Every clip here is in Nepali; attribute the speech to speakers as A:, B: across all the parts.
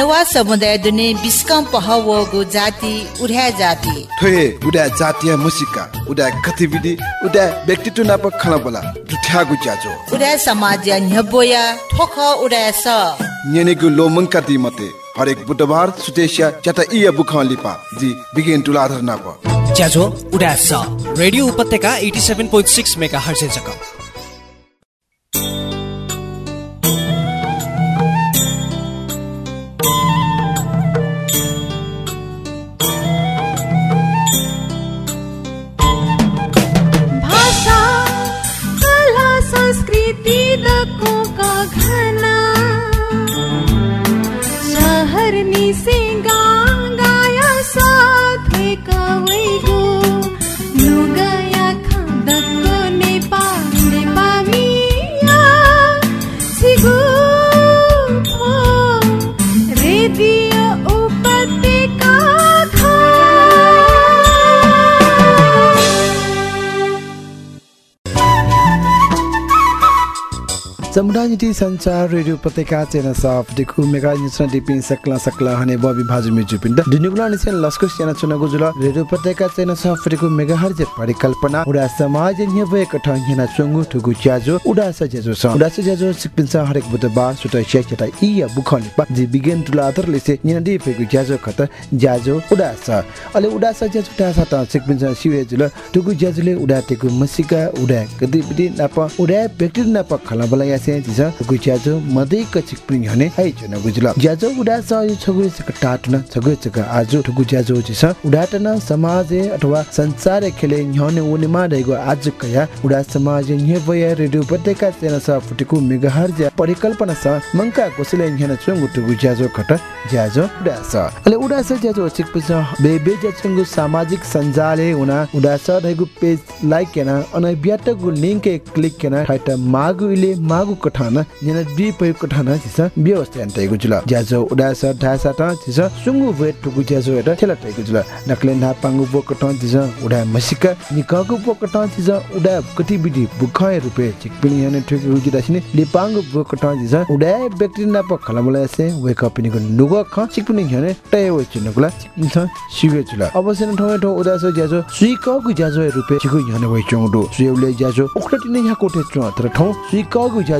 A: नेवा समुदाय दुने बिस्कम पहवगु जाति उड्या जाति।
B: थोए उडा जातीय मुसिका उडा गतिविधि उडा व्यक्तित्व नाप खला बोला जुठ्यागु ज्याजो।
A: उड्या समाज न्यबोया ठोख उड्या स
B: नेनेगु लोमंका दी मते हरेक बुधबार सुतेशिया चता इया बुखान लिपा जी बिगिन टु लाधर नाप।
C: ज्याजो उडा स रेडियो उपत्यका 87.6 मेगाहर्ज जक
D: संस्कृति
E: समुदाय नीति संचार रेडियो पत्रिका चेना सफ देखु मेगा निसन डिपिन सकला सकला हने बबी भाजु मिजु पिन्द दिनुगुला निसन लस्को सेना चुना गुजुल रेडियो पत्रिका चेना सफ देखु मेगा हर्ज परिकल्पना। उडा समाज न्यवे कठा हिना चंगु ठुगु च्याजो उडा स जेजो स। उडा स सिकपिन स हरेक बुधबार सुट छे छटा इया बुखले पा। जी बिगेन टुला अदर लेसे निना दि फेगु च्याजो खत ज्याजो उडा स। अले उडा स जेजो टा स त सिकपिन स सिवे जुल ठुगु ज्याजुले उडा तेगु मसिका उडा बिदि नाप उडा व्यक्ति नाप खला बला यासे जिस गु ज्याजो मदै कचिक पिन हने हाइ जुन गुजुल ज्याजो उडा स यो छगु सक टाटन छगु सक आजु ठुगु ज्याजो जिस। उडाटन समाज अथवा संसार खेले न्हने उनिमा रहेको आज कया। उडा समाज न्हे भय रेडियो उपत्यका चेन स फुटेको मेगाहर ज्या परिकल्पना स मंका कोसले न्हने चंगु ठुगु ज्याजो खट ज्याजो उडा स। अले उडा स ज्याजो चिक पिस बेबे ज्याचंगु सामाजिक सञ्जाले उना उडा स रहेको पेज लाइक केना अन ब्याटगु लिंक क्लिक केना खाइट मागु इले मागु कठान न्हने बि पय कठान जिस व्यवस्था अन्तेगु जुल। ज्याजो उडा स ढासा त जिस सुंगु वेट ठुगु ज्याजो एटा थेला तैगु जुल। नक्ले ना पांगु बो कठान जिस उडा मसिका निकागु बो कठान जिस उडा गतिविधि बुखाय रुपे चिकपिनी हने ठुगु जुदासिने लिपांगु बो कठान जिस उडा व्यक्ति ना प खलमला से वेक अप निगु ख चिकपिनी हने टय वे चिनुगला छ सिगे जुल अवश्य न ठवे ठो उडा स ज्याजो सुइकगु ज्याजो रुपे चिकु हने वे चंगडु सुयउले ज्याजो ओखलति ने यहाँ कोठे च तर ठौ सुइकगु ज्याजो।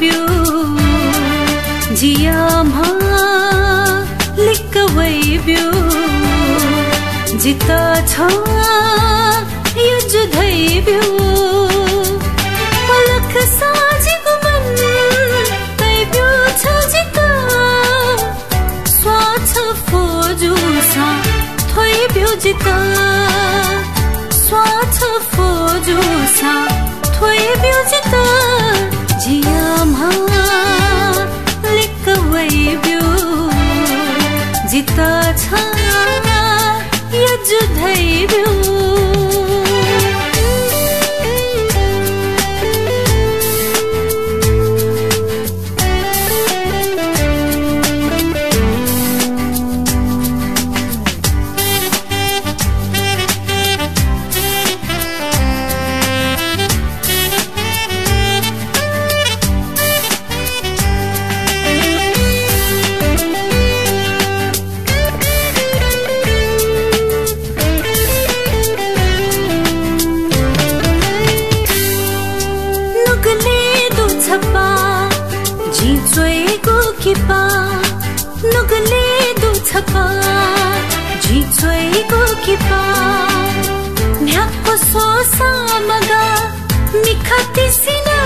D: ब्यू जियामा लिकवै ब्यू जित छ यो जुधै ब्यू पलक साझेको मन तै ब्यू छ जित। स्वाछ फोजुसा थोइ ब्यू जित। स्वाछ फोजुसा थोइ ब्यू जित जियामा झिचोएको किपा न्याको सोसा मगा मिखती सिना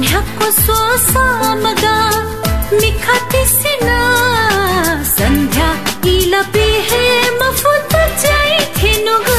D: न्याको सोसा मगा मिखती सिना सन्ध्या इला बिहे मफुत जाइ थिनुगा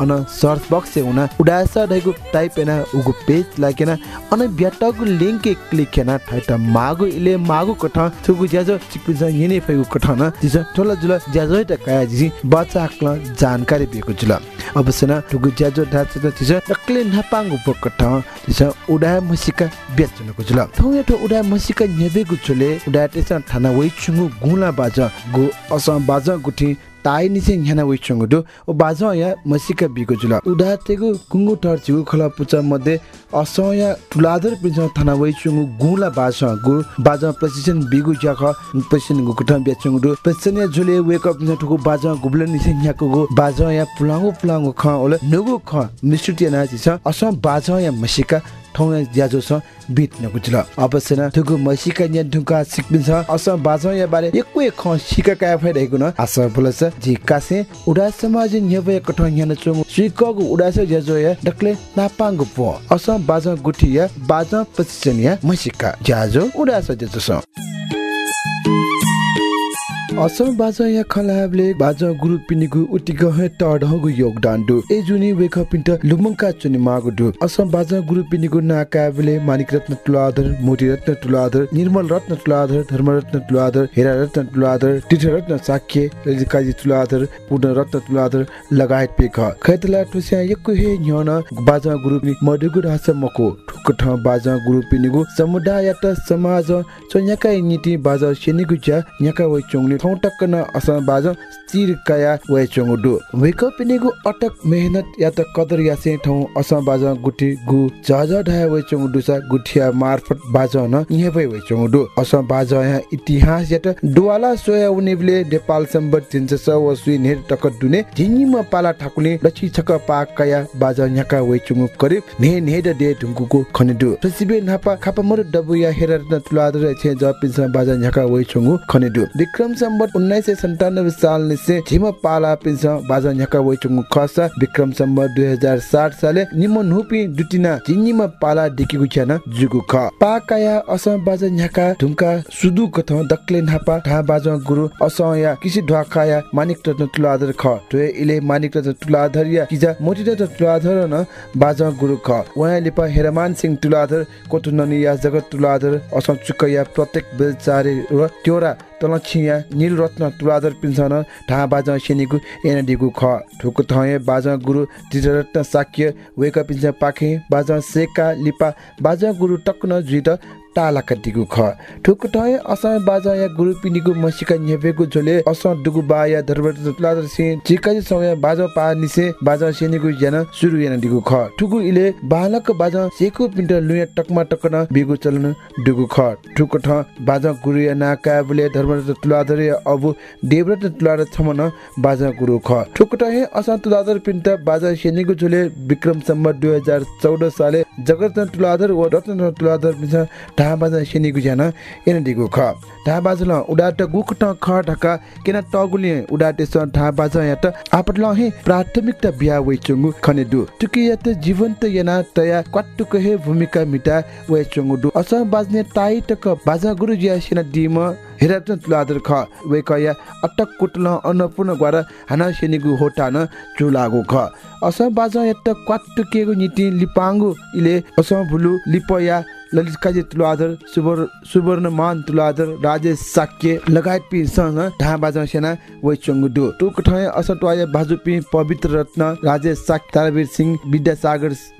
E: अन सर्च बक्स हुना उडासा ढैगु टाइप एना उगु पेज लाकेन अन ब्याटगु लिंक क्लिक केना ठाइट मागु इले मागु कठ थुगु ज्याजो चिकपिज यने फेगु कठ न दिस टोला जुल ज्याजो त काया जिसी बच्चा आक्ल जानकारी बेको जुल। अब सेना थुगु ज्याजो ढाच त दिस टक्ले नापांगु पकठ दिस उडा मसिका बेचनको जुल। थौ एटो उडा मसिका नेबेगु चुले उडा तेसा थाना वइ चुगु गुला बाज गु असम बाज गुठी ताई निसे ह्याना दु ओ बाजो मसिका बिगु जुला। उडा तेगु टर चिगु खला पुचा मध्ये असया तुलादर पिन्छ थाना विचंगु गुला बाज गु बाज प्रेसिजन बिगु ज्याख प्रेसिजन गु कुटा बेचंगु दु या जुले वेक अप न ठुगु बाज गुब्लन निसे ह्याको गु बाज या पुलांगु पुलांगु ख ओले नुगु ख मिस्टुटी ना जिस असम बाज या मसिका ठौँ ज्याजो छ बिट नकुचल अवश्य न थुगु मसिका न्या ढुका सिक्बिन्छ। अस बाज या बारे एकवे ख सिका काय फैरहेको न आस बोलस जी कासे उडा समाज न्यवे कठ न्यान चोङ। श्रीकगु उडास ज्याजो या डक्ले नापांगु पो। अस बाज गुठी या बाज पसिसन या मसिका ज्याजो उडास ज्याजो असम बाजा या खलाबले बाजा गुरु पिनिगु उटिग हे तडहगु योगदान दु ए जुनि वेख पिन्ट लुमंका चुनि मागु दु असम बाजा गुरु पिनिगु नाकाबले मानिक रत्न तुलाधर मोती रत्न तुलाधर निर्मल रत्न तुलाधर धर्म रत्न तुलाधर हेरा रत्न तुलाधर तीर्थ रत्न साक्य रजिकाजी तुलाधर पूर्ण रत्न तुलाधर लगायत पेख खैतला टुस्या यकु हे न्यन बाजा गुरु पिनि मडुगु रास मको ठुक ठ बाजा गुरु पिनिगु समुदाय त समाज चन्याका नीति बाजा सेनिगु ज्या न्याका वइ चोङले ठौ टक्क न असम बाज स्थिर कया वइ चोङु दु वेक पिनिगु अटक मेहनत या त कदर यासे ठौ असम बाज गुठी गु जज ढाय वइ चोङु दुसा गुठिया मार्फत बाज न इहे वइ वइ चोङु दु असम बाज या इतिहास या त दुवाला सोया उनेबले नेपाल सम्बत तिन्छ स वसुइ नेर टक दुने जिनिम पाला ठाकुले लछि छक पा कया बाज न्याका वइ चोङु करिब ने ने द दे ढुङ्गुको खनेदु तसिबे नापा खापा मर डबु या हेर न तुलादर छे ज पिन्छ बाज न्याका वइ चोङु खनेदु विक्रम सम्बत उन्नाइस सय सन्तानब्बे साल निसे झिम पाला पिन्छ बाजा झ्याका वैचुङ खस विक्रम सम्बत दुई हजार साठ साले निम नुपी दुटिना जिनिम पाला डिकिगु छ्यान जुगु ख। पाकाया असम बाजा झ्याका ढुङ्का सुदु कथ दक्ले नापा ढा बाजा गुरु असम या किसी ढ्वाकाया मानिक रत्न तुलाधर ख। टोय इले मानिक रत्न तुलाधर या किजा मोटी रत्न तुलाधर न बाजा गुरु ख। वया लिपा हेरमान सिंह तुलाधर कोटुननी या जगत तुलाधर असम चुकया प्रत्येक बेलचारे र त्योरा तलछिया नील रत्न तुलाधर पिन्सन ढा बाजा सेनिगु एनडीगु ख ठुक थये बाजा गुरु तिररत्न साक्य वेक पिन्छ पाखे बाजा सेका लिपा बाजा गुरु टक्न जुइद टाला कटिगु ख। ठुक थये असम बाजा या गुरु पिनिगु मसिका न्येबेगु झोले असम दुगु बा या धरबट तुलाधर से चिकाजी समय बाजा पा निसे बाजा सेनिगु जन सुरु एनडीगु ख। ठुगु इले बालक बाजा सेकु पिन्ट लुया टकमा टकन बिगु चलन दुगु ख। ठुक ठ बाजा गुरु या नाका बुले धर्मरत तुलाधर या अबु देवरत तुलाधर छमन बाजा गुरु ख। ठुक ठ हे असा तुलाधर पिन्ट बाजा सेनिगु झोले विक्रम सम्मत 2014 साले जगत तुलाधर व रत्न तुलाधर पिन्छ ढा बाजा सेनिगु ज्यान एनडीगु ख ढा बाजुल उडाट गुकट ख ढका केना टगुले उडाटे स ढा बाजा यात आपटल हे प्राथमिकता बिया वइ चंगु खने दु तुकि यात जीवन्त याना तया क्वाटुक हे भूमिका मिटा वइ चंगु दु अस बाजने ताई तक बाजा गुरु जिया सिना दिम हेरात तुलादर ख वे कया अटक कुटल अन्नपूर्ण ग्वार हाना सेनिगु होटा न चुलागु ख अस बाजा यात क्वाटुकेगु नीति लिपांगु इले अस भुलु लिपया ललित काजी तुलाधर सुवर्ण सुवर्णमान तुलाधर राजेश साक्य लगायत पिसँग ढा बाजा सेना वै चङ्गुडु टुक ठय असटवाय बाजुपी पवित्र रत्न राजेश साक तारावीर सिंह विद्यासागर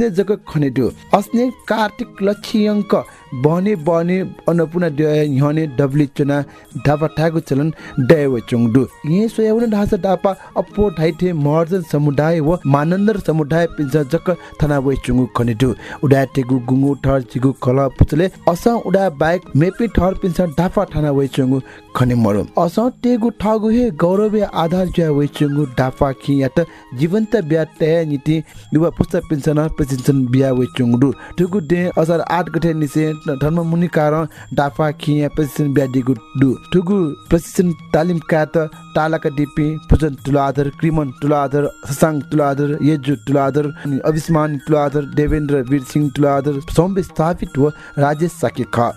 E: अस्ने जग खनेदु अस्ने कार्तिक लक्ष्यङ्क बने बने अन्नपूर्ण ह्यने डब्ली चना डापा ठागु चलन डय व चुङदु ये सोयाउन ढासा डापा अपो ढाइथे महर्जन समुदाय व मानन्दर समुदाय पिन्छ जक थना व चुङु खनेदु उडाटेगु गुङु ठर चिगु कल पुचले अस उडा बाइक मेपी ठर पिन्छ डापा थाना व चुङु खने मरो। अस टेगु ठगु हे गौरव आधार ज्या व चुङु डापा खि यात जीवन्त ब्या तय नीति युवा पुस्तक पिन्छन प्रशिक्षण बिया व चुङदु ठुगु डे असार 8 गते निसे धर्म मुनि कारण डाफा खिया प्रशिक्षण बिया दिगु दु ठुगु प्रशिक्षण तालिम कात तालाका डिपी पुजन तुलाधर क्रिमन तुलाधर ससाङ तुलाधर येजु तुलाधर अनि अविस्मान तुलाधर देवेन्द्र वीर सिंह तुलाधर सौम्य स्थापित व राजेश साके ख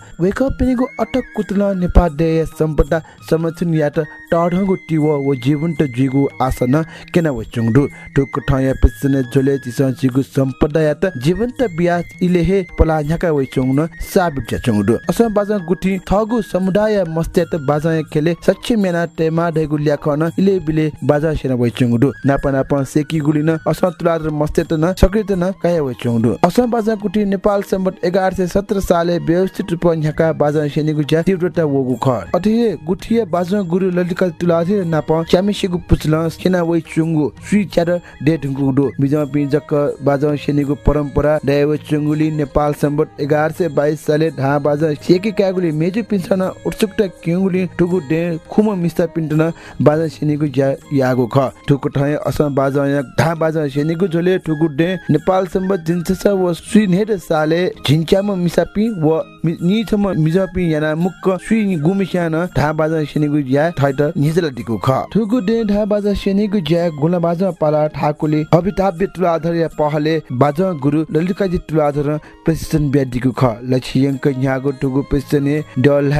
E: अटक कुतला नेपाल देय सम्पदा संरक्षण यात जीवन त जिगु आसन केना व चुङडु। टुक ठया पिसन जिगु सम्पदा यात जीवन त बियास इलेहे पला झका व चुङन साबित चुङडु। असम बाजा गुठी थगु समुदाय मस्त्यात बाजा खेले सच्ची मेना टेमा ढेगु ल्याखन इले बिले बाजा सेना व चुङडु। नापा सेकी गुलिन असम तुलादर मस्त्यात न सक्रियत न काया व चुङडु। असम बाजा गुठी नेपाल सम्बत 1117 साले व्यवस्थित रूप झका बाजा सेनिगु ज्या तीव्रता वगु ख अथिए गुठिए बाजा गुरु ललितका तुलाधे नाप च्यामिसेगु पुचल सेना वइ चुङगु श्री च्यार डे ढुङगु दो बिजमा पिजक बाजा सेनिगु परम्परा दैव चुङगुली नेपाल सम्बत 1122 साले ढा बाजा सेकी कागुली मेजु पिन्छन उत्सुकता क्युगुली टुगु डे खुम मिस्ता पिन्टन बाजा सेनिगु ज्या यागु ख ठुकु ठय असम बाजा या ढा बाजा सेनिगु झोले ठुगु डे नेपाल सम्बत जिन्सस व श्री नेट साले झिन्च्याम मिसापि व मि- नि छम मिजापि याना मुक्क श्री गुमिस्यान ढा बाजा सेनिगु ज्या थैत निजला दिगु ख। ठुगु डे ढा बाजा सेनिगु ज्या गुला बाजा पाला ठाकुले अभिताव्य तुलाधर या पहले बाजा गुरु ललितकाजी तुलाधर प्रशिक्षण ब्यादिगु ख। लक्ष्यङ्क न्यागु टुगु प्रशिक्षण डल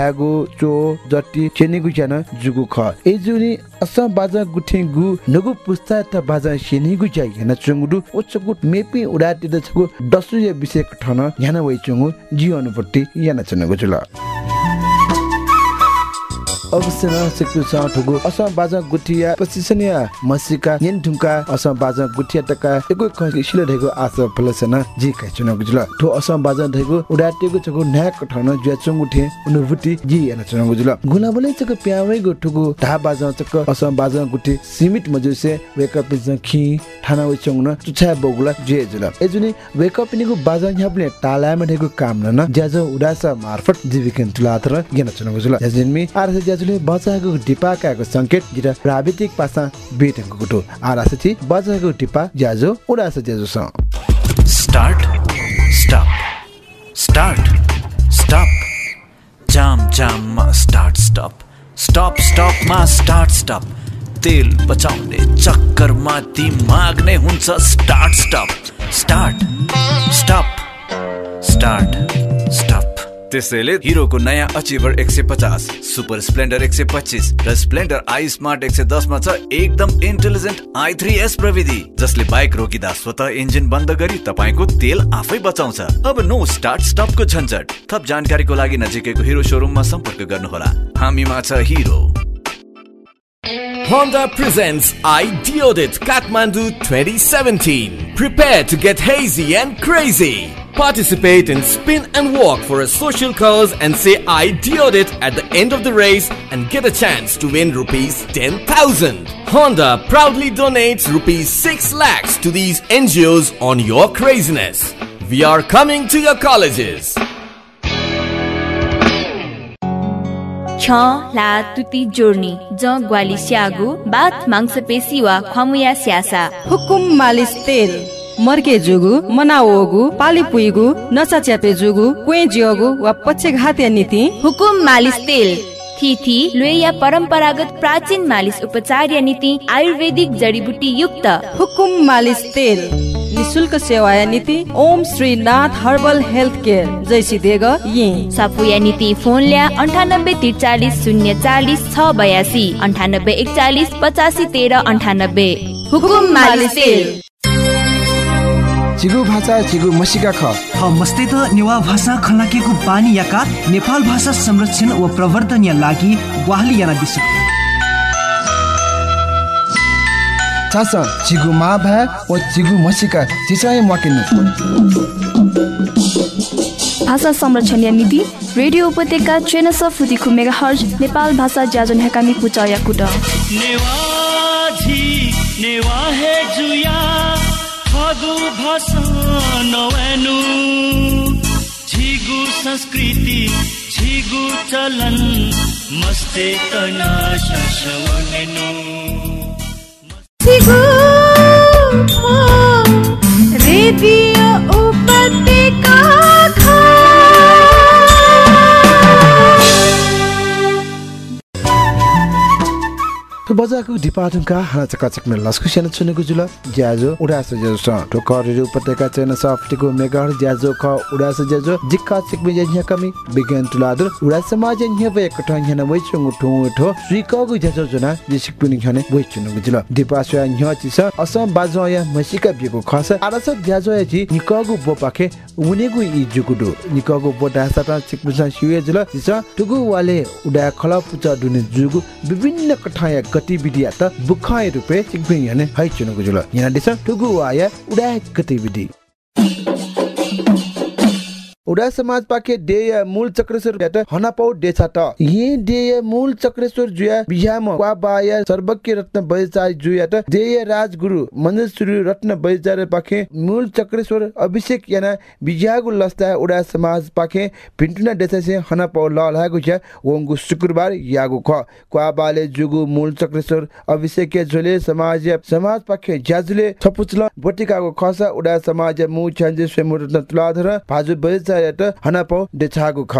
E: चो जति सेनिगु ज्यान जुगु ख। एजुनी असम बाजा गुठे गु नगु पुस्ता त बाजा सेनिगु ज्या याना चुङुडु ओचगु मेपि उडाति द छगु दसु या विषय ठन याना वइ चुङु जी अनुपट्टि याना चनगु जुल। अवश्य न सिक्नु छ ठुगु। असम बाजा गुठिया प्रशिक्षणीय मसिका निन ढुङ्का असम बाजा गुठिया टका एकै कहिले सिले ढेगु आस फलसन। जी कै चुनगु जुल ठो असम बाजा ढेगु उडाटेगु छगु न्याक ठन ज्या चंगुठे अनुभूति जी याना चुनगु जुल गुना बोले चक प्यावै गु ठुगु ढा बाजा चक असम बाजा गुठी सीमित मजुसे वेकअप इज खि ठाना वे चंगुन चुछा बगुला जे जुल। एजुनी वेकअप निगु बाजा न्यापले तालामा ढेगु काम न ज्याजो उडासा मार्फत जीविकन तुलातर याना चुनगु जुल याजिनमी आरसे ज्याजुले बचाको टिपाकाको संकेत जिरा प्राविधिक पासा बेटेको गुटो आरासछि बचाको टिपा ज्याजो उडास ज्याजो स
F: Start, stop, start, stop. जाम जाममा स्टार्ट स्टप स्टप स्टपमा स्टार्ट स्टप तेल बचाउने चक्करमा दिमाग नै हुन्छ start stop start stop start stop त्यसैले हिरोको नयाँ अचिभर एक सय पचास सुपर स्प्लेन्डर एक सय पच्चिस र स्प्लेन्डर आई स्मार्ट एक सय दसमा छ एकदम इन्टेलिजेन्ट आई थ्री एस प्रविधि जसले बाइक रोकिँदा स्वतः इन्जिन बन्द गरी तपाईँको तेल आफै बचाउँछ। अब नो स्टार्ट स्टपको झन्झट। थप जानकारीको लागि नजिकैको हिरो सोरुममा सम्पर्क गर्नुहोला। हामीमा छ Hero.
G: Honda presents Ideodit Kathmandu 2017. Prepare to get hazy and crazy. Participate in spin and walk for a social cause and say Ideodit at the end of the race and get a chance to win rupees 10,000. Honda proudly donates rupees 6 lakhs to these NGOs on your craziness. We are coming to your colleges.
H: छ ला तुति जोर्नी ज ग्वाली स्यागु बाथ मांसपेशी वा खमुया स्यासा।
I: हुकुम मालिस तेल मर्के जुगु मनाओगु पाली पुइगु नसा च्यापे जुगु क्वे जियोगु वा पक्षघातीय नीति।
H: हुकुम मालिस तेल थिथी लोहिया परम्परागत प्राचीन मालिस उपचार या नीति आयुर्वेदिक जडीबुटी युक्त।
I: हुकुम मालिस तेल निशुल्क सेवा या नीति Om Shri Nath herbal health care जैसी देग ये
H: साफुया नीति फोन ल्या अन्ठानब्बे त्रिचालिस शून्य चालिस छ बयासी अन्ठानब्बे एकचालिस पचासी तेह्र अन्ठानब्बे। हुकुम मालिस
B: चिगु भाषा चिगु मसिका ख।
C: मस्ते त नेवा भाषा खलाकेको बानी याका नेपाल भाषा संरक्षण व प्रवर्धन या लागि वाहली याना दिस
B: छास चिगु मा भए ओ चिगु मसिका चिसाय मकिनु
J: भाषा संरक्षण नीति रेडियो उपत्यका चेनस फुदिखु मेगा हर्ज नेपाल भाषा ज्याजन हेकामी पुचाया कुट।
K: नेवाझी नेवा हे जुया फागु भाषा नवनु। झिगु संस्कृति झिगु चलन मस्ते तना शशवनेनु।
D: रेडियो उपत्यका
E: बजारको डिपार्टमेन्टका हाना चकाचक में लस्कु सेना चुनेको जुल ज्याजो उडास ज्याजो तो करेरु उपत्यका चेन सफ्टिको मेगाहर ज्याजो ख उडास ज्याजो जिक्का चिक में ज्या कमी विज्ञान तुलादुर उडा समाज न्य वे कठ न्य वइ चंगु ठो ठो स्वीकगु ज्याजो जना जिसिक पुनि खने वइ चुनुगु जुल दिपासया न्य चिस असम बाजो या मसिका बिको खस आरस ज्याजो या जी निकगु बोपाखे उनेगु इ जुगुडु। निकगु बोटा सता चिक पुसा सिवे जुल जिस टुगु वाले उडा खला पुचा दुने जुगु विभिन्न कठाया गतिविधि रुपे चिकबिङ हने हाइ चुनुगु जुल यहाँ दिस टुगु आया उडा समाज पाखे डेय मूल चक्रेश्वर भेट हनापौ डेछा त ये डेय मूल चक्रेश्वर जुया बिहाम क्वा बाया सर्वज्ञ रत्न बैचार जुया त डेय राजगुरु रत्न बैचार पाखे मूल चक्रेश्वर अभिषेक याना बिजागु लस्ता उडा समाज पाखे पिन्टुना डेछा से हनापौ ललागु छ वंगु शुक्रबार यागु ख। क्वा बाले जुगु मूल चक्रेश्वर अभिषेक झोले समाज समाज पाखे ज्याजुले छपुचल बटिकाको खसा उडा समाज मु छन्जे स्वयं रत्न तुलाधर भाजु बैचार हनापौ डेछागु ख।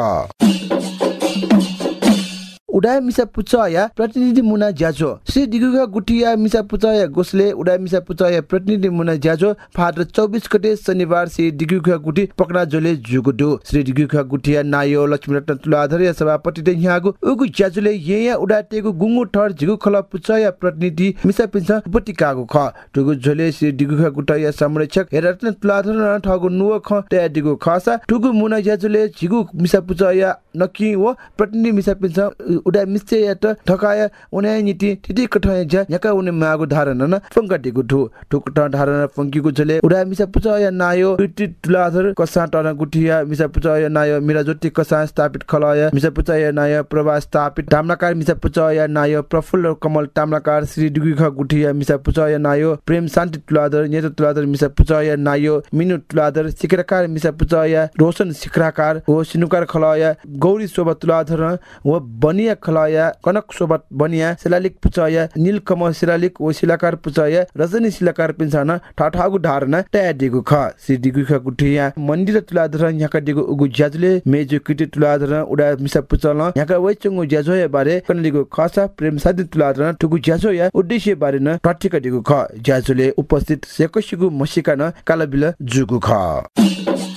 E: उडा मिसा पुचया प्रतिनिधि मुना ज्याजो। श्री दिगुगा गुटिया मिसा पुचया गोसले उडा मिसा पुचया प्रतिनिधि मुना ज्याजो। फादर चौबिस गते शनिबार श्री दिगुगा गुटी पकडा जोले जुगुडु। श्री दिगुगा गुटिया नायो लक्ष्मी रत्न तुलाधर सभापति यहाँको उगु ज्याजुले येया उडा टेगु गुंगु ठर जिगु खला पुचया प्रतिनिधि मिसा पिन्छ उपटिकाको ख। टुगु झोले श्री दिगुगा गुटिया संरक्षक रत्न तुलाधर ठगु नुव ख ते दिगु खसा। टुगु मुना ज्याजुले जिगु मिसा पुचया नकि व प्रतिनिधि मिसा पिन्छ उडा मिस्ते यात ठकाय उने नीति तिति कठय ज्या याका उने मागु धारण न फंगटिगु ठु ठुक ठ धारण फंकिगु झले उडा मिसा पुचा या नायो टिति तुलाधर कसा टन गुठिया। मिसा पुचा या नायो मिरा ज्योति कसा स्थापित खलय। मिसा पुचा या नायो प्रभा स्थापित। ताम्लाकार मिसा पुचा या नायो प्रफुल्ल कमल। ताम्लाकार श्री दुगुख गुठिया। मिसा पुचा या नायो प्रेम शान्ति तुलाधर। नेत तुलाधर मिसा पुचा या नायो मिनु तुलाधर। शिखरकार मिसा पुचा या रोशन शिखराकार। हो सिनुकार खलय। गौरी शोभा तुलाधर। व बनिया खलया कनक सोबत बनिया शिलालिक पुचया नीलकमल शिलालिक ओ शिलाकार पुचया रजनी शिलाकार पिन्छान ठाठागु धारणा टया ख श्री ख गुठिया मन्दिर तुलाधर यहाँका दिगु उगु ज्याजुले मेजु किटी तुलाधर उडा मिसा पुचल यहाँका वैचंगु ज्याजो बारे कन दिगु खसा प्रेम साधि तुलाधर टुगु ज्याजो या उद्देश्य बारे न टटिका दिगु ख ज्याजुले उपस्थित सेकसिगु मसिका न कालबिल जुगु ख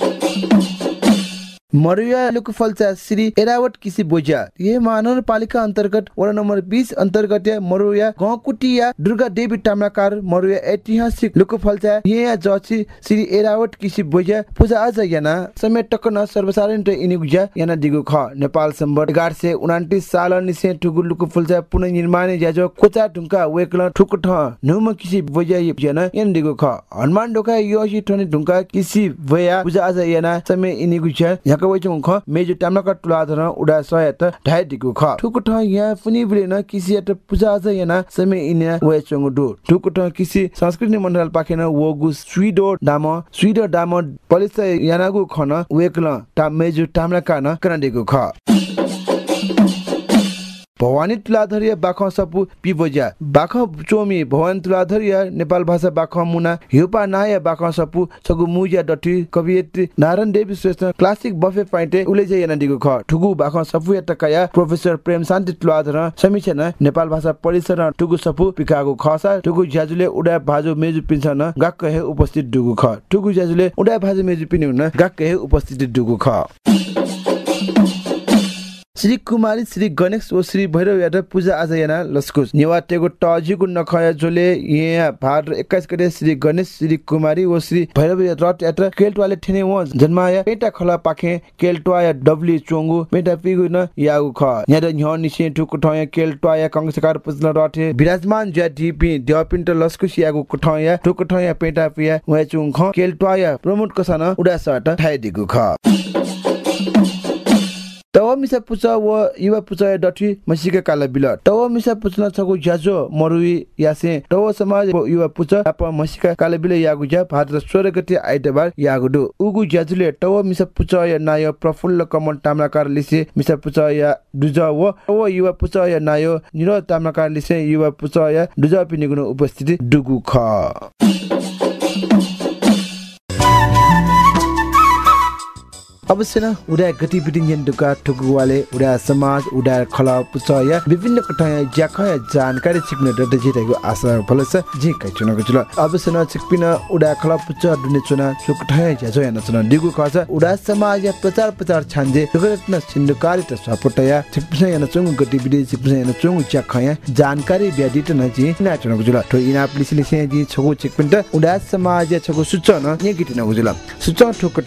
E: मरुया लुकफलचा श्री एरावट किसी बोजा। ये महानगरपालिका अंतर्गत वडा नंबर 20 अंतर्गत या मरुया गाउँकुटिया दुर्गा देवी टामलाकार मरुया ऐतिहासिक लुकफलचा ये जची श्री एरावट किसी बोजा पूजा आज याना समय टक्कन सर्वसाधारण इनिगुजा याना दिगु ख। नेपाल सम्बत एघार सय साल निसे ठुगु लुकफलचा पुनर्निर्माण ज्याजो कोचा ढुङ्का वेकल ठुक ठ नुम किसी बोजा याना यान दिगु ख। हनुमान ढोका योशी ठने ढुङ्का किसी भया पूजा आज याना समय इनिगुजा याका वइचुङ ख मेजु टामनाका टुलाधर उडा सयत ढाइ दिगु ख। ठुक ठ या फुनि बिलेन किसी एत पूजा आज याना समय इन्या वइचुङ दु ठुक ठ किसी संस्कृति मण्डल पाखेन वगु स्वीडो डाम स्वीडो डाम पलिस यानागु खन वेकल टा मेजु टामनाका न कना दिगु ख। भवानी तुलाधरिया बाख सपु पिबोजा बाख चोमी भवानी तुलाधरिया नेपाल भाषा बाख मुना हिउपा नाया बाख सपु छगु मुजा डटी कवियत्री नारायण देवी श्रेष्ठ क्लासिक बफे पाइटे उलेजे यानादिगु ख ठुगु बाख सपु या टकाया प्रोफेसर प्रेम शान्ति तुलाधर समीक्षा न नेपाल भाषा परिसर न ठुगु सपु पिकागु खसा ठुगु ज्याजुले उडा भाजु मेजु पिन्छ न हे उपस्थित डुगु ख। ठुगु ज्याजुले उडा भाजु मेजु पिनि हुन गाक्क हे उपस्थित डुगु ख। श्री कुमारी श्री गणेश ओ श्री भैरव यादव पूजा आज याना लस्कुस। नेवाटेको टजिको नखया जोले यहाँ भाद्र एक्काइस गते श्री गणेश श्री कुमारी ओ श्री भैरव रथ यात्रा केल्टवाले ठेने व जन्माया पेटा खला पाखे केल्टवाया डब्ली चोंगु पेटा पिगु न यागु ख। न्याद न्ह निसे ठुकु ठया केल्टवाया कंसकार पुजन रथे। विराजमान ज्या ढिपि देवपिन्ट लस्कुस यागु कुठया ठुकु पेटा पिया व चुङ ख। केल्टवाया प्रमोद कसन उडा सट ठाइ दिगु ख। तव मिसा पुच व युवा पुच डठी मसिका काला बिल। तव मिसा पुचना छगु ज्याजो मरुई यासे। तव समाज युवा पुच आप मसिका काला बिल यागु ज्या भाद्र 16 गते आइतबार यागु दु उगु ज्याजुले तव मिसा पुच या नाय प्रफुल्ल कमल ताम्राकार लिसे मिसा पुच या दुज व तव युवा पुच या नाय निर ताम्राकार लिसे युवा पुच या दुज पिनिगुन उपस्थिति दुगु ख। अवश्य न उडा गतिविधि दुका ठुकुवाले उडा समाज उडा खला पुचया विभिन्न कठाया ज्याखया जानकारी सिक्न दद जितेको आशा फलस जे कै चुनको जुल अवश्य न सिक्पिन उडा खला पुच दुने चुना सुकठाया ज्याजो यान चुना। दिगु खस उडा समाज या प्रचार प्रचार छान्जे रत्न सिन्धुकारी त सपोटया सिक्पिन यान चुङ गतिविधि सिक्पिन यान चुङ ज्याखया जानकारी ब्यादित न जी ना चुनको जुल ठो इना पुलिसले से जी छगु सिक्पिन त उडा समाज या छगु सूचना ने गिटिन गुजुल सूचना ठोक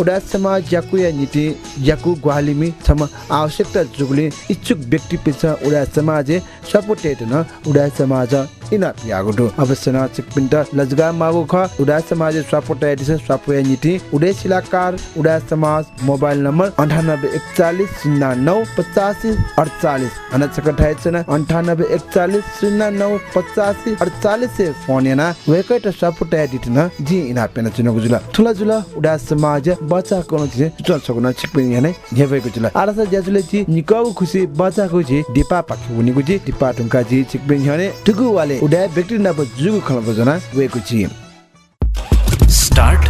E: उडा समाज ज्याकुया नीति ज्याकु ग्वालिमी छम आवश्यकता जुगले इच्छुक व्यक्ति पिछ उडा समाज सपोर्टेड न उडा समाज इन यागुडु अवश्य न चिकपिन्ट लजगा मागु ख उडा समाज सपोर्ट एडिस सपोया नीति उडे शिलाकार उडा समाज मोबाइल नम्बर अन्ठानब्बे एकचालिस शून्य नौ पचासी अडचालिस अन चकठाइ छन अन्ठानब्बे एकचालिस शून्य नौ पचासी अडचालिस फोन याना वेकै त सपोर्ट न जी इना पेन चुनको जुल। ठुला जुल उडा समाज बच्चा कोनो चिज चल सकुन चिकपिन याने झेवेको जुल आरसा ज्याजुले जी निकाउ खुसी बच्चाको जी दिपा पाखि हुनेको जी दिपा ढुङ्का जी चिकपिन याने टुगु वाले उडा व्यक्ति नब जुगु खल बजना वेको जी
F: Start.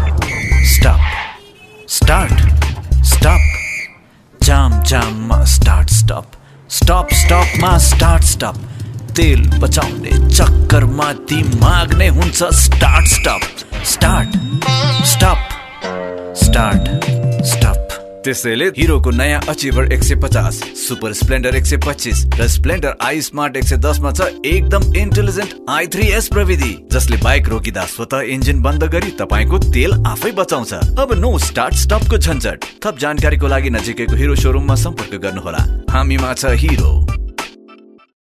F: Stop. Start. Stop. जाम जाममा स्टार्ट स्टप स्टप स्टपमा स्टार्ट स्टप तेल बचाउने चक्करमा दिमाग नै हुन्छ start stop start stop start stop त्यसैले हिरोको नयाँ अचिभर एक सय पचास सुपर स्प्लेन्डर एक सय पच्चिस र स्प्लेन्डर आई स्मार्ट एक सय दसमा छ एकदम इन्टेलिजेन्ट आई थ्री एस प्रविधि जसले बाइक रोकिँदा स्वतः इन्जिन बन्द गरी तपाईँको तेल आफै बचाउँछ। अब नो स्टार्ट स्टपको झन्झट। थप जानकारीको लागि नजिकैको हिरो सोरुममा सम्पर्क गर्नुहोला। हामीमा छ Hero.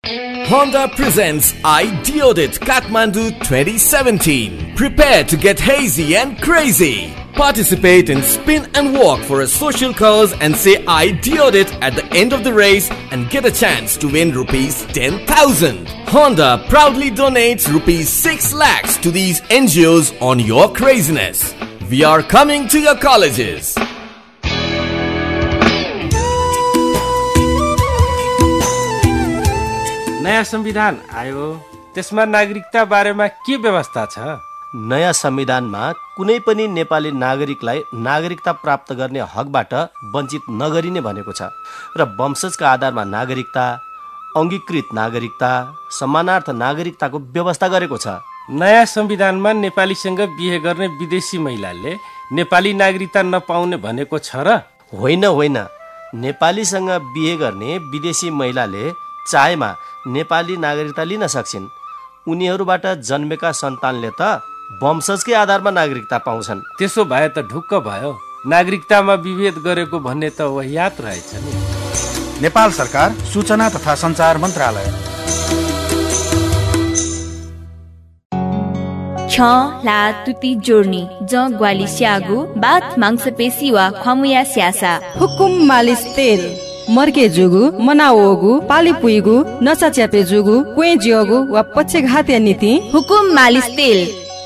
G: Honda presents Ideodit Kathmandu 2017. Prepare to get hazy and crazy. Participate in spin and walk for a social cause and say Ideodit at the end of the race and get a chance to win rupees 10,000. Honda proudly donates rupees 6 lakhs to these NGOs on your craziness. We are coming to your colleges.
L: नयाँ संविधान आयो। त्यसमा नागरिकता बारेमा के व्यवस्था छ?
M: नयाँ संविधानमा कुनै पनि नेपाली नागरिकलाई नागरिकता प्राप्त गर्ने हकबाट वञ्चित नगरिने भनेको छ र वंशजका आधारमा नागरिकता अङ्गीकृत नागरिकता समानार्थ नागरिकताको व्यवस्था गरेको छ।
L: नयाँ संविधानमा नेपालीसँग बिहे गर्ने विदेशी महिलाले नेपाली नागरिकता नपाउने भनेको छ र?
M: होइन होइन। नेपालीसँग बिहे गर्ने विदेशी महिलाले चाहेमा नेपाली नागरिकता लिन सक्छिन्। उनीहरूबाट जन्मेका सन्तानले त वंशजकै आधारमा नागरिकता पाउँछन्।
L: त्यसो भए त ढुक्क भयो। नागरिकतामा विभेद गरेको भन्ने त वहियात रहेछ नि।
N: नेपाल सरकार सूचना तथा सञ्चार मन्त्रालय।
H: छ ला तुति जोड्ने ज ग्वाली स्यागु बाथ मांसपेशी वा खमुया स्यासा।
I: हुकुम मालिस तेल। मर्के जुगु मनाओगु पाली पुइगु नचा च्यापे जुगु क्वे जियोगु वा पक्षघातीय नीति?
H: हुकुम मालिस तेल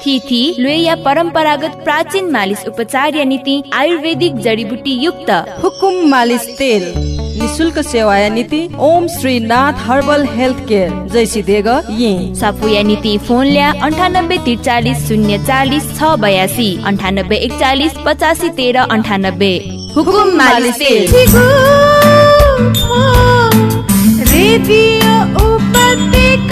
H: थिथी लोया परम्परागत प्राचीन मालिस उपचार या नीति आयुर्वेदिक जडीबुटी युक्त।
I: हुकुम मालिस तेल निशुल्क सेवाया नीति Om Shri Nath herbal health care जैसी देग ये।
H: सापुया नीति फोन ल्या अन्ठानब्बे त्रिचालिस शून्य चालिस छ बयासी अन्ठानब्बे एकचालिस पचासी तेह्र अन्ठानब्बे। हुकुम मालिसेल
D: रेडियो उपत्यका
E: ठो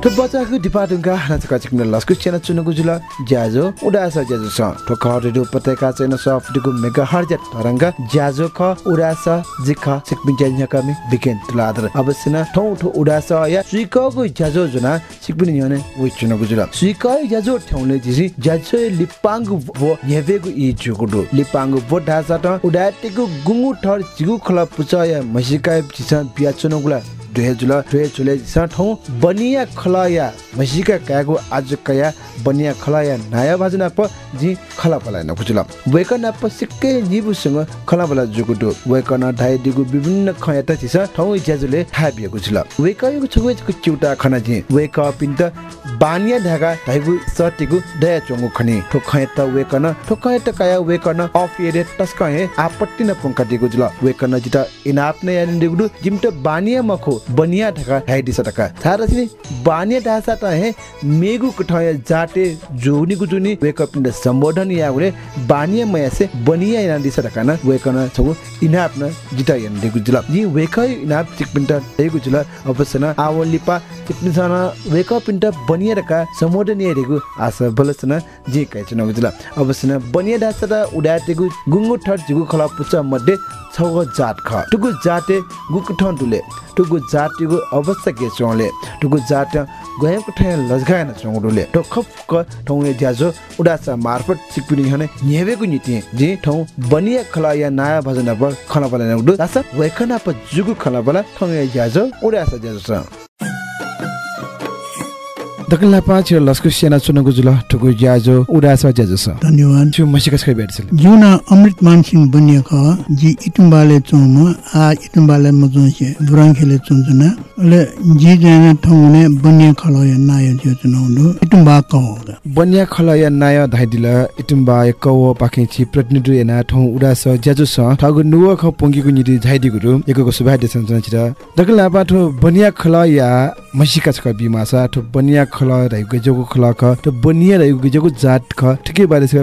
E: बचाको डिपार्टमेन्टका नाचका चिकन लस्कु चेना चुनुको जुल ज्याजो उडास ज्याजो स ठो ख रेडियो पत्रिका चेना सफ्टको मेगा हर्ज तरंग ज्याजो ख उडास जिख सिकमिन ज्याजो कमी बिकेन तुलादर अवश्य न ठौ ठो उडास या सुइकको ज्याजो जुना सिकमिन यने उ चुनुको जुल सुइक ज्याजो ठौले जिसि ज्याजो लिपांग व नेवेगु इ जुगुडो। लिपांग व ढासा त उडाटेको गुंगु ठर जिगु खला पुच या मसिका चिसा बिया चुनुगुला। दुहे जुल दुहे जुले ठौ बनिया खलाया। मसिका कागो आज कया बनिया खलाया नाया भाजना प जी खला पला न खुजुल। वेकन प सिक्के निबुसँग खला पला जुगुडो वेकन ढाइ दिगु विभिन्न खयाता थिस ठौ ज्याजुले थाबिएको जुल वेकयको छुगु छुगु चिउटा खना जी। वेक पिन्त बानिया ढाका धाइगु सटिगु दया चोंगु खनि। ठो खयता वेकन ठो खयता काया वेकन अफ एरे टस्क हे आपत्ति न पंका दिगु जुल वेकन जिता इनाप न यानि दिगु जिमट बानिया मखो। बनिया ढाका ढाइ दिस टका थारा छिनि बानिया ढासा त हे मेगु कठय जाटे जोनी गुजुनी वेकअप इन द संबोधन या उरे बानिया मयासे बनिया यानि दिस टका न। वेकन छगु इनाप न जिता यानि दिगु जुल। जी वेकय इनाप चिकपिन्ट दिगु जुल अवश्य न आवलिपा चिकपिन सन वेकअप इन बनिया रका संबोधन या दिगु आशा बलसन जे काय चुनाउ जुल। अवश्य न बनिया ढासा त उडातेगु गुंगु ठट जिगु खला पुचा मध्ये छग जात ख। टुगु जाते गुकु ठन दुले टुगु जातिगु अवश्य के चोले टुगु जात गएको ठाय लजगायन चोङडुले तो खप क ज्याजो उडासा मार्फत सिकपिनी हने नेवेगु नीति जे ठौ बनिया खला या नाया भजन ब खला बला नउडु दासा वेखना जुगु खला बला ठौले ज्याजो उडासा ज्याजो दकला पाँच लस्कु सेना चुनको जुल ठुकु ज्याजो उडासा ज्याजो स
O: धन्यवाद
E: छु मसिका छै बेट्छ
O: जुन अमृत मानसिंह बनिएको जी इटुम्बाले चौम आ इटुम्बाले मजुसे बुराङ्खेले चुन्चुना ले जी जाने ठौने बनिया खलो या नायो जो चुनाउनु इटुम्बा कहोगा
E: बन्या खल या नाय धाइदिल इटुम्बा कव पाखे छि प्रतिनिधि एना ठौ उडास ज्याजो स ठगु नुव ख पोंगीको निति झाइदिगु रु एकको सुभा देसन चना छिरा दकला बाठो बनिया खल या मसिका छ बिमासा ठो बनिया खल राइ गजोको खल त बनिया राइ गजोको जात ख ठिकै बारे छ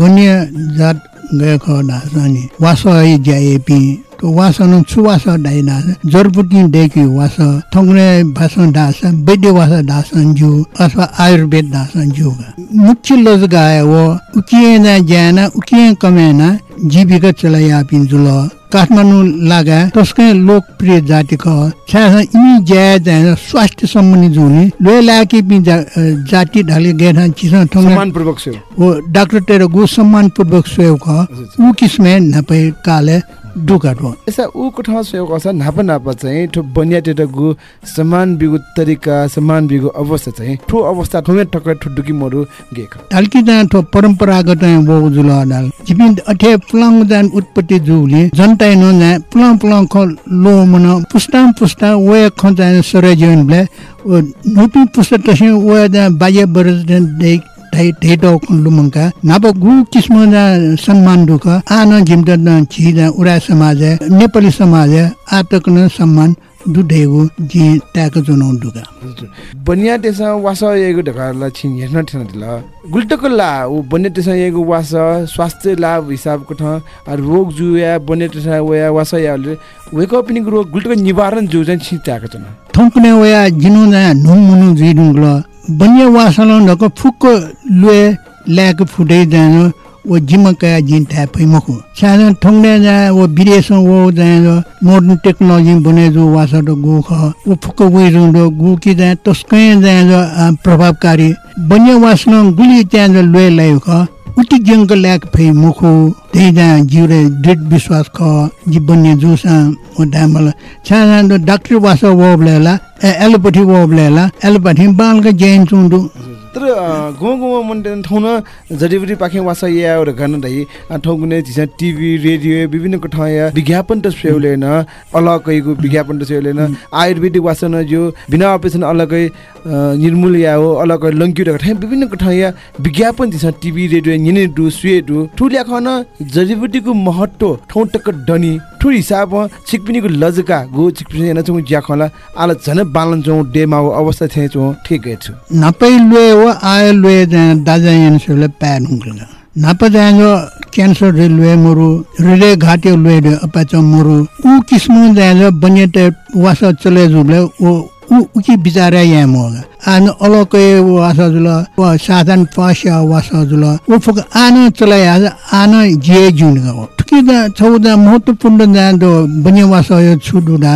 O: बनिया जात गएको ढासानी वास है ज्याएपी। वासन छुवास डाइना जरपुटी डेकी वास। थङ्रे भाषण ढास वैद्य वास ढासन जु अथवा आयुर्वेद ढासन जु मुख्य लोज गाए वो उकिए ना ज्याना उकिए कमेना जीविका चलाया पिन्जुल काठमाडौँ लागा तस्कै लोकप्रिय जातिको छ्या यिनी ज्या ज्या स्वास्थ्य सम्बन्धी जुनी। लोय लाकी पि जाति ढाले गेठा चिसा
E: सम्मानपूर्वक सेवा।
O: डाक्टर तेरो गु सम्मानपूर्वक सेव ख ऊ किसमे नपे काले दुकाटो
E: एसा उ कठा सेवा कसा नाप नाप चाहिँ ठो गु समान बिगु तरिका समान बिगु अवस्था चाहिँ ठो अवस्था ठोमे ठक्क ठुडुकी मरु गेक
O: ढाल्की जान थो परम्परागत वो जुल डाल जिपिन अठे पुलाङ जान उत्पत्ति जुले जनता न ना पुलाङ पुलाङ ख लो मन पुस्ताम पुस्ता वे ख जान सरे जीवन ब्ले पुस्ता तसे वे बाजे बरज दे ढाइ ढेटो लुमङ्का नाप गु किस्म सम्मान दुख आन झिम्ट छि उडा समाज नेपाली समाज आतक सम्मान दुधेगु जी ट्याक जुनौ दुगा
E: बनिया तेसा वास येगु ढकाला छिन हेर्न ठेन दिल गुल्टको ला उ बनिया तेसा येगु वास स्वास्थ्य लाभ हिसाबको ठ रोग जु या बनिया तेसा वया वास या वेको पनि रोग गुल्टको निवारण जु चाहिँ छित्याको छन
O: थोङ्कने वया जिनु ना नुङ मुनु जिडुङ्गल बनिया वासन ढक फुक्क लुए ल्याक फुटै जानु वो जिम कया जिन था पैमखु साना ठोंगने जा वो विदेश वो जा मोडर्न टेक्नोलॉजी बने जो वासा दो गु ख वो फुक वे जो गु की जा तस्कै जा प्रभावकारी। बन्य वासन गुली त्या जो लायो ख उति जंग ल्याक फै मुखु। त्यही जा जिउरे दृढ विश्वास ख जि बन्य जुसा डामल छाना दो डाक्टर वासा ब्लेला एलोपैथी वो ब्लेला एलोपैथी बाल का जैन चुंडु
E: तर गो गो मन ठाउँ न जडीबुटी पाखे वासा या गन दई ठाउँ कुनै चिज टिभी रेडियो विभिन्न ठाउँ या विज्ञापन त सेउलेन अलग कईको विज्ञापन त सेउलेन आयुर्वेदिक वासा न जो बिना अपरेसन अलगै निर्मूल या हो अलग लङ्क्यु ठाउँ विभिन्न ठाउँ या विज्ञापन चिज टिभी रेडियो निने डु ठुल्या खन जडीबुटीको महत्व ठाउँ टक्क डनी। ठुल हिसाब चिकपिनीको लजका गो चिकपिनी न चौ ज्या खला आला झन बालन चौ डेमा अवस्था थिए चौ ठिकै छु
O: नापै लुए वो आए लुए दाजा यान से पैन हुंगला नापा जाए जो कैंसर रे लुए मोरु रे घाटे लुए अपाच मोरु उ किस्म जाए जो बनिए वासा चले जुले वो उ उकी बिचारा यहाँ मोगा आन अलकै वासा जुल वा साधन पास्या वासा जुल वो फुक आन चलाइ आज आन जे जुन गो ठुकी दा छौदा महत्वपूर्ण दा दो बनिए वासा यो छुडु दा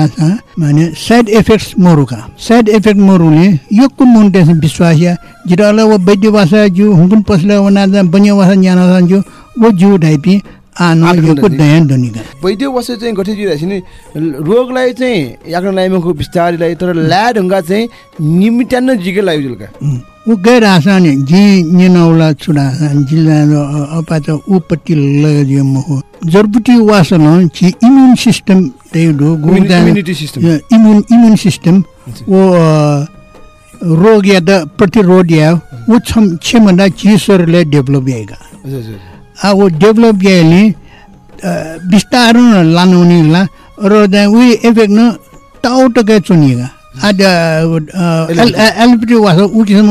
O: माने साइड इफेक्ट्स मोरुका। साइड इफेक्ट मोरुले यो कुन मुन्टे विश्वास या जिराला वो वैद्य वासा जु हुकुन पसले वना बनिए वासा ज्ञान जु वो जु डाइपी
E: वैद्य वस्तु चाहिँ गठित गरिरहेको छ नि रोगलाई चाहिँ याक्न लाइमाको बिस्तारीलाई तर ल्या ढङ्गा चाहिँ निमिट्यान्न जिके लाग्यो जुलका
O: ऊ गएर आसाने जी निनौला छुडा जिल्ला अपाच उपट्टि लगियो महो जरबुटी वासन छि इम्युन सिस्टम त्यही डो
E: Immunity system.
O: Immune immune system. A, रोग या द प्रतिरोध या छम छमना चिसरले डेभलप भएका वो डेभलप भएले बिस्तारो होला। र त्यहाँ उयो एफेक्ट न टाउटकै चुनिएका आज एलपिटी वास उठिसम्म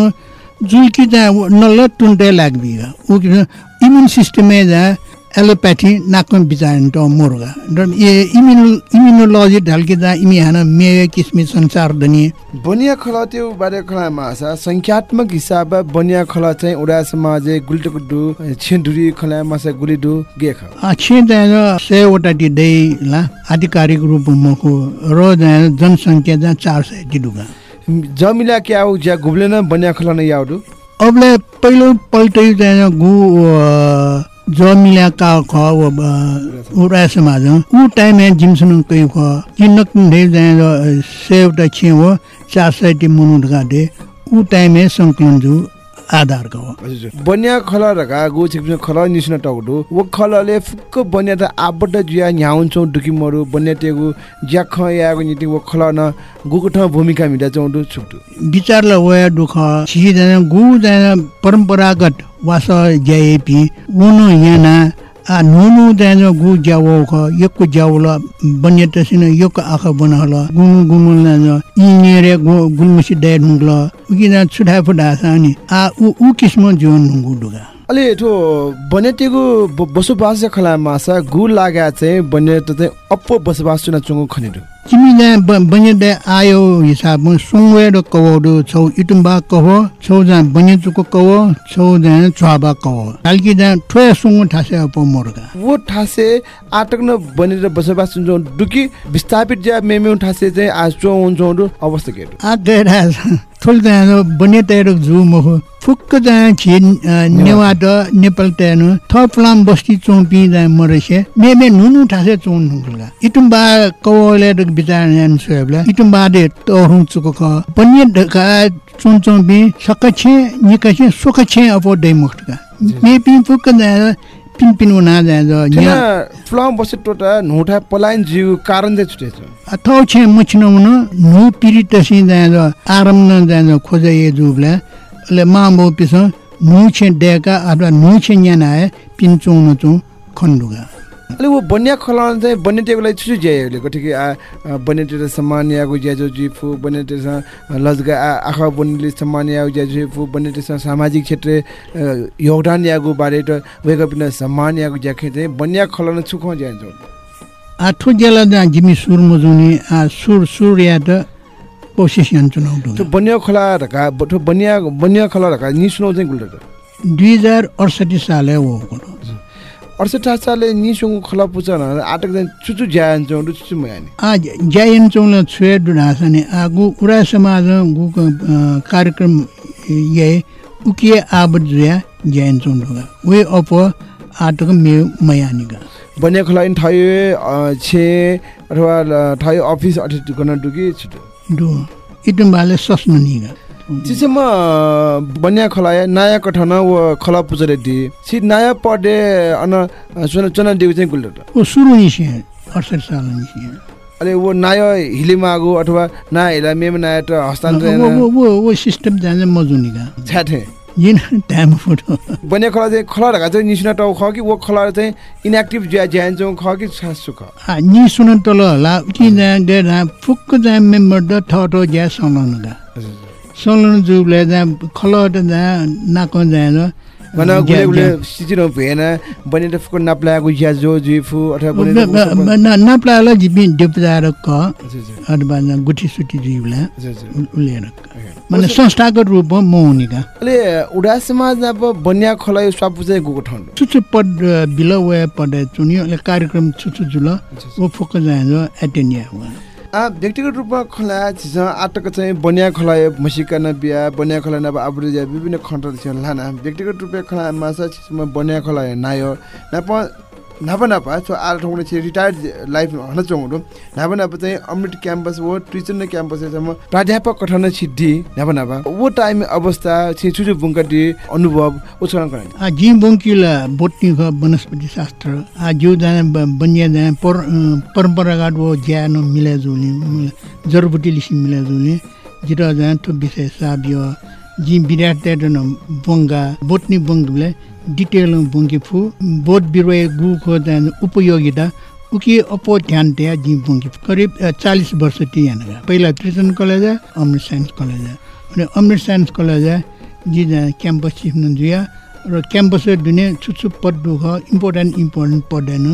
O: जुल्की त्यहाँ नल्ल टुन्टे लाग्बिगा उठिसम्म इम्युन सिस्टमै जहाँ एलोप्याथी नाकम त मोर्गा। र ये इम्युनो इम्युनोलोजी ढल्के जहाँ इमी हान मेय किसमिस संसार दनी
E: बनिया खला त्यो बारे खला मासा संख्यात्मक हिसाब बनिया खला चाहिँ उडा समाज गुल्टुकुड्डु छेन्डुरी खला मासा गुलिडु गे ख
O: अच्छे त्यहाँ सयवटा दिँदै ला आधिकारिक रूपमा को र जनसङ्ख्या जहाँ चार सय दिडुगा
E: जमिला क्या हो ज्या गुब्लेन बनिया खला न याउडु।
O: अबले पहिलो पल्टै त्यहाँ गु अ, जमिला का ख व उडा समाज उ टाइम जिमसन कै ख। जिनक धे त्यहाँ सेवटा छि हो चार सय टी मुनु गाडे उ टाइम सङ्कलन जु आधार का
E: हजुर बनिया खला रका गो छिप्ने खला निस्न टाउडु वो खलाले फुक्क बनिया त आबट जुया न्याउन्छौ डुकी मरु। बनिया तेगु ज्या ख यागु निति वो खला न गुको ठाउँ भूमिका मिडा चौडु छुक्टु
O: विचारलाई वया दुःख छिजना गु जाना परम्परागत वास ज्याएपी उनो याना आ नुनु जाना गु ज्यावो ख यक्को ज्यावल बन्य तसिन यक्को आँखा बनाल गुनु गुनु ना इनेरे गु गुलमुसी दे ढुङ्गल उकिना छुटा फुटा सानी आ उ उ किस्म जीवन ढुङ्गु डुगा
E: अलि ठो बनेटेगु ब- बसोबास खला मासा गु लागा चाहिँ बने त चाहिँ अप्पो बसोबास चुना चुङ्गु खनिदु
O: तिमी त्यहाँ बन्य दे आयो हिसाबमा सुङ्वे र कवडु छौ इटुम्बा कह छौ जहाँ बन्य चुको कव छौ जहाँ छुवाबा कव। कालकी जहाँ ठोया सुङ्गु ठासे अप मोर्गा।
E: वो ठासे आटक न बनेर बसोबास चुन्छ डुकी विस्थापित ज्या मेमे ठासे चाहिँ आज चो हुन्छ अवस्था के
O: आ गएर ठुल बन्य तयार जु महो फुक्क जहाँ छि नेवा द नेपाल त्यहाँ थपलाम बस्ती चौपी जहाँ मरेसे। मेमे नुनु ठासे चौन नुगुला। इटुम्बा कवले द बिचार यान सोबला इटुम्बा दे तोरुङ चुको ख बन्य ढका चौन चौपी सकछे निकछे सुकछे अपो दै मुखका मे पिन जहाँ पिन पिन उना जहाँ
E: त्यहाँ फ्लम बसे टोटा नोठा पलाइन जिउ कारण चाहिँ छुटेछ
O: अथवा छे मुछन हुन नु पिरी तसी जाँदा आराम न जाँदा खोज जुबला ले मामो पिस नु छे डेका अथवा नु छे न्यान आए पिन चौन चौ खण्डुगा
E: अलि वो बन्या खलाउन चाहिँ बन्ने टेको लागि छुटु ज्यायोले कठिक आ आ, बन्ने टेको सम्मान यागु ज्याजो जिफु बन्ने टेको लजगा आखा बन्नेले सम्मान यागु ज्याजो जिफु बन्ने टेको सामाजिक क्षेत्र योगदान यागु बारे त वेग पिन ज्याखे चाहिँ बन्या खलाउन छुख ज्यान्छ
O: आ ठु जेला जा जिमी सुर मुजुनी आ सुर सुर या त पोसिसन चुनाउ
E: त्यो
O: दुगा
E: बन्या खला रका बठो बन्या बन्या खला रका निसुनाउ चाहिँ गुल्ट
O: दुई हजार अडसठी साले हो
E: अडसठी सालले निसुङ खला पुचा न आटक चाहिँ चुचु ज्यान्छ चुचु मयानी।
O: आ जयन चौला छुए डुढासने आ गु उरा समाज गु कार्यक्रम ये उकिए आबद जुया जयन चौंडुगा वे अप आटक मे मयानिगा
E: बन्या खला इन ठायो छे अथवा ठायो अफिस अठिट गर्न डुकी छुटु
O: दु। इटुम्बाले सस्नु निगा
E: चिसमा बन्या खलाय नयाँ कठन व खला पुजरे दि। छि नयाँ पडे अन सुन चना देउ चाहिँ गुल्लो
O: ओ सुरु निसे अडसठी साल निसे
E: अरे वो नयाँ हिलेमा आगो अथवा नयाँ हिला मेम नयाँ त हस्तान्तरण
O: वो वो वो सिस्टम जान्छ मजुनिका
E: छ्याठे
O: जिन टाइम फोटो।
E: बन्या खला चाहिँ खला ढका चाहिँ निस्न टाउ ख कि वो खला चाहिँ इनएक्टिभ ज्या ज्यान चाहिँ ख कि सासु ख
O: आ नि सुन तल होला कि जा ना फुक्क जा मेम्बर द ठटो ज्या सलन गा सलन जुले जा खल जा नाको जा गुठी माने संस्थागत रूपमा मौनिका
E: ले उडा समाज अब बन्या खलाय स्वापु चाहिँ गएको ठाउँ
O: चुचु पद बिल वे पद चुनियो कार्यक्रम चुचु जुल फोक
E: आ व्यक्तिगत रूपमा खला छिस आटक चाहिँ बन्या खलाय मसिका न बिया बन्या खलाय नब आबुरे विभिन्न खण्ड लाना व्यक्तिगत रूपमा खला मासा छिसमा बन्या खलाय नायो। नप नापा नापा सो आर ठाउँमा चाहिँ रिटायर्ड लाइफ हन चौँडो नापा नापा चाहिँ अमृत क्याम्पस वो ट्रिचन क्याम्पस सम्म प्राध्यापक कठन छिड्डी नापा नापा वो टाइम अवस्था छि छुजु बुङ्कटी अनुभव
O: आ जी बङ्किला बोटनी वनस्पति शास्त्र आ जो जाने बन्या जाने पर परम्परागत वो ज्यान मिला जुली जरबुटी लिसी मिला जुली जिरा जाने तो विषय साबियो जी विराट बङ्गा बोटनी बङ्गले डिटेल बङ्गी फु बोट बिरुवा गुको उपयोगिता उकी अपो ध्यान दिया जी बङ्गी करिब चालिस वर्ष टी यहाँ पहिला त्रिचन कलेज अमृत साइन्स कलेज। अनि अमृत साइन्स कलेज जी जहाँ क्याम्पस चिफ जुया। र क्याम्पस दुने छुच्छु पद दुख इम्पोर्टेन्ट इम्पोर्टेन्ट पढ्दैन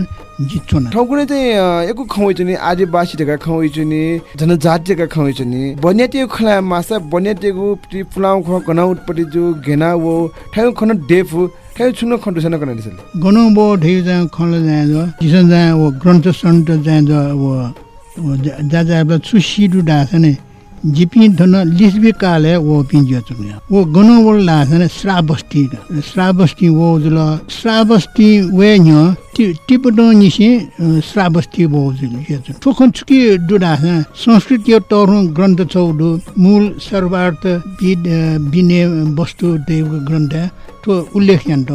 O: जित्छु न।
E: चाहिँ एको खुवाइछु नि आदिवासीका खुवाइछु नि जनजातीयका खुवाइछु नि बन्याटे खला मासा बन्याटेको फुलाउ ख गनाउ उत्पत्ति जो घेना वो ठाउँ खन डेफ ठाउँ छुन खण्डु छैन गर्न दिसल
O: गनो बो जा खल जा जो वो ग्रन्थ सन्त जा वो जा सुसिडु डाछने जिपी धन लिस्बी काले वो पिंजो चुन्या वो गनो बोल ला सने श्रावस्ती श्रावस्ती वो जुल श्रावस्ती वे न्यो टिपडो निसे श्रावस्ती वो जुल ठोखन छुकी दुडा छ संस्कृत यो तरु ग्रन्थ छौडु मूल सर्वार्थ बिने वस्तु देव ग्रन्थ तो उल्लेख यान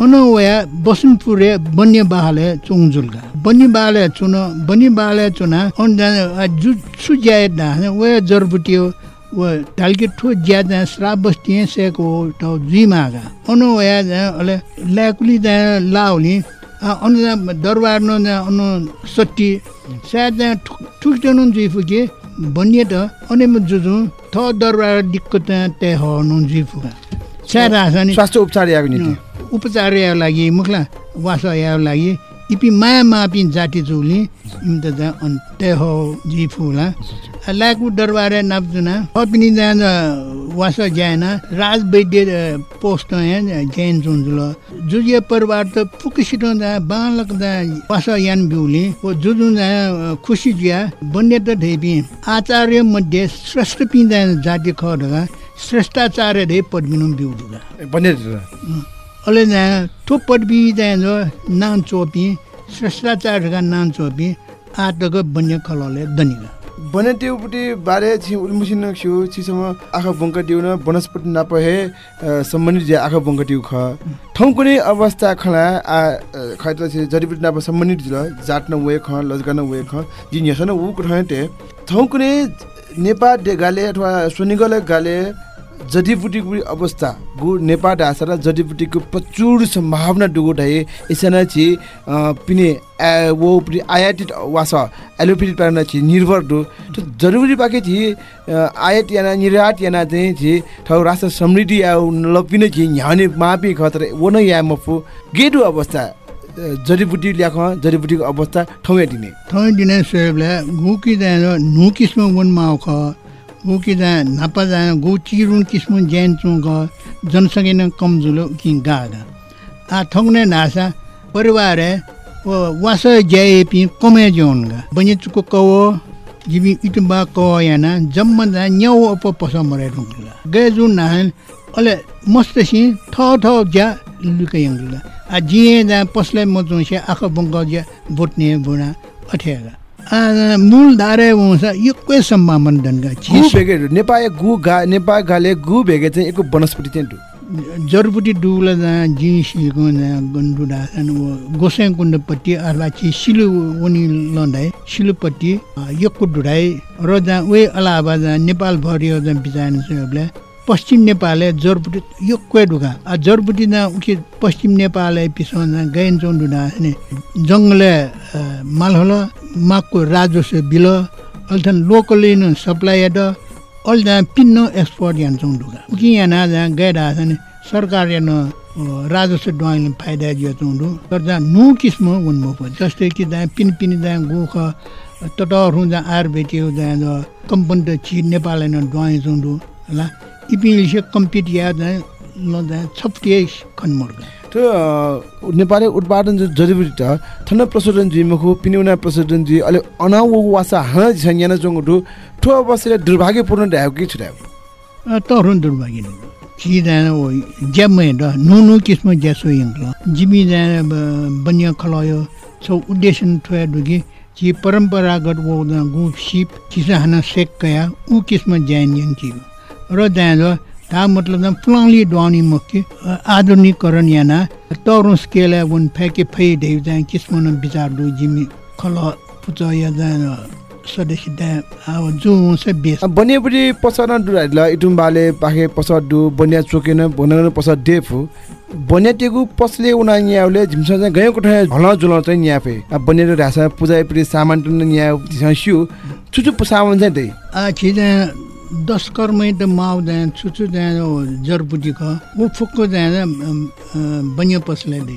O: ono waya बसुनपुरे बन्य बाहले चोङजुलगा। बन्य बाहले चुन बन्य बाहले चुना da ju सुजाय दा वे जरबुटियो व ढालके ठो ज्यादा श्राप बस्ती से को तो जिमागा ono waya da अले लाकुली दा लाउली अनु दरबार न अनु सट्टी सायद ठुक जनु जिफुके बन्य त अने म जुजु थ दरबार दिक्कत ते हो नु जिफुका सारा छ नि
E: स्वास्थ्य उपचार याको नीति
O: उपचार याको लागि मुखला वास याको लागि इपि माया मापि जाति चौली इम त जा अन्त्य हो जी फुला लाकु दरबारे नाप्जुना अपिनी जान वास ज्यान राज वैद्य पोस्ट यहाँ जैन जुन्जुल जुजिया परिवार त पुकिसिटो जा बालक जा वास यान बिउली ओ जुजु जा खुसी जिया बन्य त ढेपी आचार्य मध्ये श्रेष्ठ पिँदा जाति खडगा श्रेष्ठाचार्य ढे पद्मिनु थो पदवी जहाँ जो नाम चोपी श्रेष्ठाचार्यका नाम चोपी आटक बन्य खलले दनिगा
E: बने टेउपट्टि बारे छि उल्मुसिन छु छिसम आँखा बङ्क टिउन वनस्पति नपहे सम्बन्धित जे आँखा बङ्क टिउ ख। ठाउँ कुनै अवस्था खला आ खैत छि जडीबुटी नाप सम्बन्धित जिल जाट न वे ख लजगा न वे ख जिन यसन उ कुठते ठाउँ कुनै नेपाल डेगाले अथवा सुनिगले गाले जडीबुटीको अवस्था गु नेपाल ढाँसा र जडीबुटीको प्रचुर सम्भावना डुगो ढाइ यसना छि पिने वो पनि आयातित वास एलोपेथी पार्न छि निर्भर डु तो जरुरी बाके छि आयात याना निर्यात याना चाहिँ छि ठौ राष्ट्र समृद्धि या लपिने छि ह्याने मापी खतर वो न या मफु। गेडु अवस्था जडीबुटी ल्याख जडीबुटीको अवस्था ठाउँ दिने
O: ठाउँ दिने सोबले गुकी जान नु किस्म जा नापा जा गु चिरुन किस्म ज्यान चुङ जनसङ्ख्या न कम जुलो कि गा गा आ नासा परिवार ओ वास ज्याए पि कमे जोन गा। बने चुको कव जिबि इटबा कव जम्मा जा न्याउ अप पस मरे रुङ्ला गे जुन नाहन अले मस्त सी थ ज्या लुके आ जिए जा पसले मजु से आख बङ्ग ज्या बोट्ने अठेगा। आ, मूल धारे हुन्छ एकै सम्भावना दनका
E: गु भेगे नेपाल गु गा नेपाल गाले गु भेगे चाहिँ एक वनस्पति चाहिँ डु
O: जरपुटी डुला जहाँ जिसिको जहाँ गन्डुडा छन् वो गोसाइ कुण्डपट्टि अथवा चाहिँ सिलु उनी लन्डाइ सिलुपट्टि यक्कु डुडाइ र जहाँ उही अलावा जहाँ नेपाल छ पश्चिम नेपालले जरपुटी यक्कै ढुका आ जरपुटी जहाँ उखि पश्चिम नेपालले पिसो जहाँ गैन चौँ डुडा छने जङ्गले मालहोल माको राजस्व बिल अल्थन लोकली सप्लाई एड अल जहाँ पिन्न एक्सपोर्ट यान चौँ ढुका यहाँ जहाँ गैडा छन् सरकार यान राजस्व डुवाइले फाइदा जियो चौँडु तर जहाँ नु किसिम उन्मुख जस्तै कि जहाँ पिन पिन जहाँ गुख तटहरू जहाँ आयुर्वेदिक जहाँ कम्पनी त छि नेपाल डुवाइ चौँडु होला। इपिलिसे कम्पिट या जहाँ ल जहाँ छप्टिए खनमर्ग
E: त्यो नेपाली उत्पादन जो जडीबुटी त थन प्रशोधन जी मुखु पिनिउना प्रशोधन जी अले अनाउ वासा हा झन्याना जोंगु ठो अवश्य दुर्भाग्यपूर्ण ढाउ कि छुटाउ
O: तरुण दुर्भाग्य छि जहाँ ओ ज्यामै ड नु नु किसिम ज्यासो यङ्लो जिमी जहाँ बन्य खलयो छौ उद्देश्य थोया डुगी छि परम्परागत वो गु सिप चिसा हाना सेक कया उ किसिम ज्यान यङ छि र जहाँ जो ता मतलब पुलाउली डुवानी मुख्य आधुनिकरण याना तरुण स्केल वन फ्याके फै ढेउ किसिम न विचार डु जिमी खल पुच या त्यहाँ अब जो हुन्छ बेस।
E: डुराइल इटुम्बाले पाखे पसर डु बनिया चोकेन डेफु पसले उना न्याउले झिमसा चाहिँ गयो कोठा हल जुल चाहिँ न्याफे। अब सामान चुचु सामान चाहिँ दे।
O: छिजा दस कर्मै त माउ जाँ छुछु जाँ जरपुटी ख। वो फुक्को जाँ बन्य पसले दे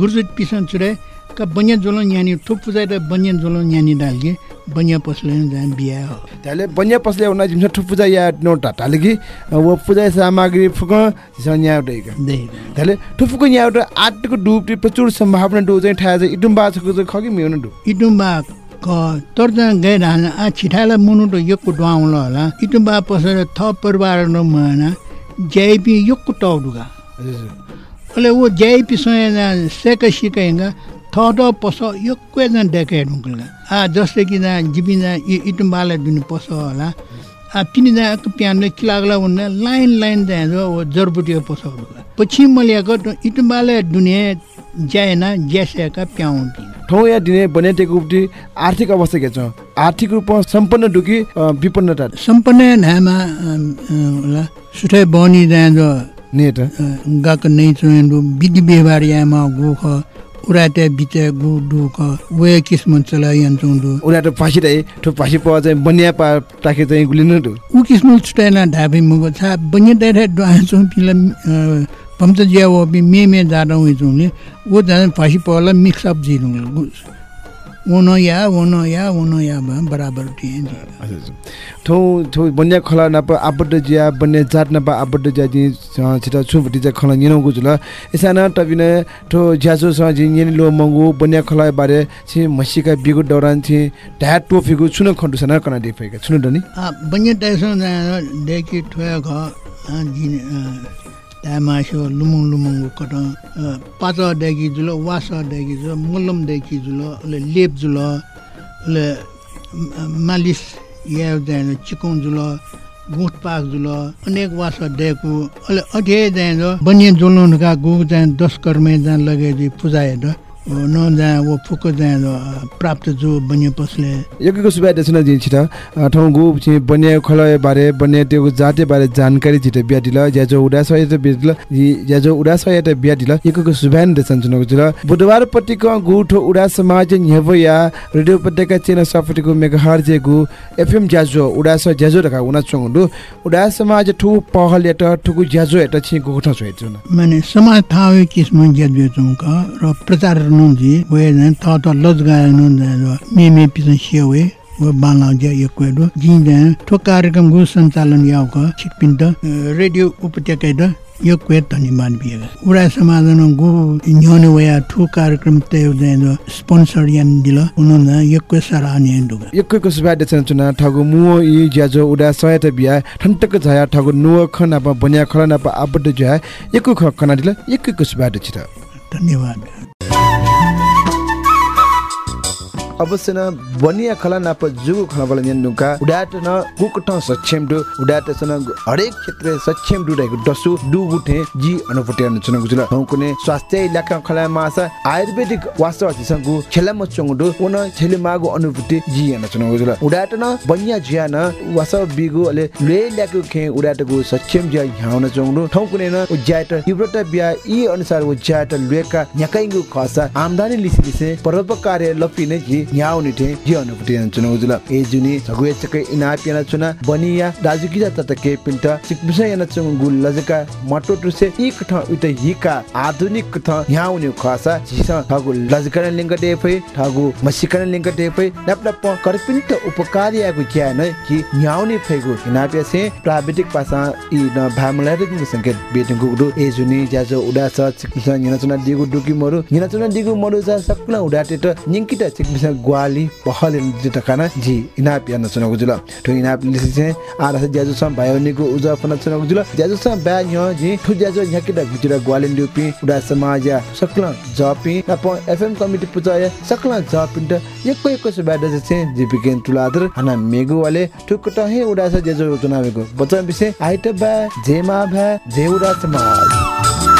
O: गुर्जुट पिसन चुरे का बन्य जोलो न्यानी थुप त बन्य जोलो न्यानी डालके बन्य पसले जाँ बिहा हो।
E: त्याले बनिया पसले उना झिमसा ठु पूजा या नो टाटाले कि वो पूजा सामग्री फुक झिसा न्याउ देगा
O: दे
E: त्याले ठुफुको न्याउ त आटको डुब प्रचुर सम्भावना डु चाहिँ ठा चाहिँ इटुम्बा चाहिँ खगि मिउन डु
O: इटुम्बा क तर जहाँ गएर आ छिठाला मुनु त यक्को डुवाउल होला इटुम्बा पसेर थ परिवार न मना ज्याइपी यक्को टाउडुगा अले वो ज्याइपी सँग सेक सिकाइnga थट पस यक्कै जहाँ डेके ढुङ्कलगा आ जस्तै कि इटुम्बालाई दुनि पस होला आ पिनी जहाँ प्यानले किलागला उन्ने लाइन लाइन जो वो जरबुटियो पस ढुङ्गा पछि मलियाको इटुम्बाले दुनिया ज्याएन ज्यासेका प्याउ
E: ठाउँ या दिने बनिया टेको उपटी आर्थिक अवस्था के छ आर्थिक रूपमा सम्पन्न डुकी विपन्नता।
O: सम्पन्न नामा होला सुठै बनी जहाँ जो
E: नेट।
O: गएको नै चुहेन्डु विधि व्यवहार यामा गोख। उराटे बिते गु दुख वे किस्म चला यन्चुन्डु
E: उना त फासी दै ठु फासी प चाहिँ बनिया पा ताके चाहिँ गुलिन डु
O: उ किस्म छुटाइना ढाबे मुगो छ बन्य दैठे डुआचुङ पिला पम्च ज्या वो बि मे मे जाडा हुइ जुङले वो जान फासी पला मिक्स अप जिरुङ ओनो या ओनो या ओनो या बराबर
E: ठौ ठौ बनिया खला नप आबड्ड जिया बन्ने जात नप आबड्ड जिया जि छ- छिटा छुबटी चाहिँ खला निनो गुजुल। एसाना टबिने ठो ज्याजो स जि निनि लो मंगु बनिया खला बारे छि मसिका बिगु दौरान छि ढा टोफिगु छुन खण्डु सना कना देफेका छुन दनि
O: बन्य टाइसो देखि ठोया घ मासु लुमुङ लुमुङ कट पाच देखि जुल वास देखि जुल मुलम देखि जुल उसले लेप जुल उसले मालिस या जाने चिकौँ जुल गुठ पाक जुल अनेक वास देखु अहिले अठे जाने बनिया जुलुन गु जाने दस कर्मे जी पूजा हेर्दा न जहाँ वो फुको जहाँ प्राप्त जो बनिया पसले
E: यकको सुबा देसन जि छिटा ठौ गु छि बनिया खला बारे बनिया त्यो जाते बारे जानकारी छिटा बिया दिल ज्याजो उडा सय त बिया दिल ज्याजो उडा सय त दिल यकको सुबान देसन जुनको जुल बुधबार पट्टिको गु ठो उडा समाज न्हेव या रेडियो पत्रिका चेन सफटिको मेगाहर जे गु एफएम ज्याजो उडा स ज्याजो रका उना चंगु उडा समाज ठु पहल एट ठुकु ज्याजो एट छि गोठा छ
O: माने समाज थाहा किसिम ज्याजो चौक र प्रचार यो क्वे उडा गु न्योने वया ठु कार्यक्रम ते स्पोन्सर यान दिल यो क्वे सराहनीय दुगा
E: सुबा चुना ठगु मुओ इ ज्याजो उडा बिया ठन्टक झया ठगु नुव बनिया खला नापा आबड्ड ज्या यकको ख कना दिल यकको सुबा दे छिटा
O: धन्यवाद
E: अवश्य न बनिया खला नाप जुगु खला बल न्यान नुका उडाट न कुकट सक्षम दु उडाट सन हरेक क्षेत्र सक्षम दु रहेको डसु दु गुठे जी अनुपट्या नुचन गुजुल। हौकुने स्वास्थ्य इलाका खला मासा आयुर्वेदिक वास्ता छिसंगु खेला मचंगु दु उन छेले मागु अनुभूति जी नुचन गुजुल। उडाट न बनिया जिया न वास बिगु अले ले ल्याकु खे उडाटगु सक्षम जिया ह्याउन चंगु ठौकुने न उज्याट तीव्रता बिया यी अनुसार उज्याट लेका न्याकाइगु खसा आमदानी लिसे लिसे परोपकार्य लपिने जी न्याउ निठे जी अनुभूति नुचन गुजुल ए जुनि झगुए चके इना पिना चुना बनिया दाजुकिजा ततके पिन्ट सिकबिसा याना चंगु लजका मटो टुसे एक ठ उत हिका आधुनिक थ न्याउने खसा झिसा ठगु लजकन लिंग देफै ठगु मसिकन लिंग देफै नपनप करपिन्ट उपकार्यगु ज्ञान कि न्याउने फैगु हिनापे से प्राविधिक पासा इ न भामलारिक संकेत बेटिङ गुडु ए जुनि ज्याजो उडास चिकिसा निना चुना दिगु डुकी मरु निना चुना दिगु मरु जा सक्ला उडाटे त निंकिता ग्वाली पहले खाना जी इनाप याना चुना गुजुल ठु इनाप लिसि से आरा से ज्याजो सम भायोनिको उजा फना चुना गुजुल ज्याजो सम बा न्य जी ठु ज्याजो न्याकिटा गुजुरा ग्वालिन ड्युपी उडा समाज सक्ला जपी नप एफएम कमिटी पुजाय सक्ला जपिन्ट एको एको से ब्याड से जिपिकेन तुलादर हना मेगु वाले ठुकट हे उडा से ज्याजो चुनावेको बच्चा विषय आइट बा जेमा भा जे उडा समाज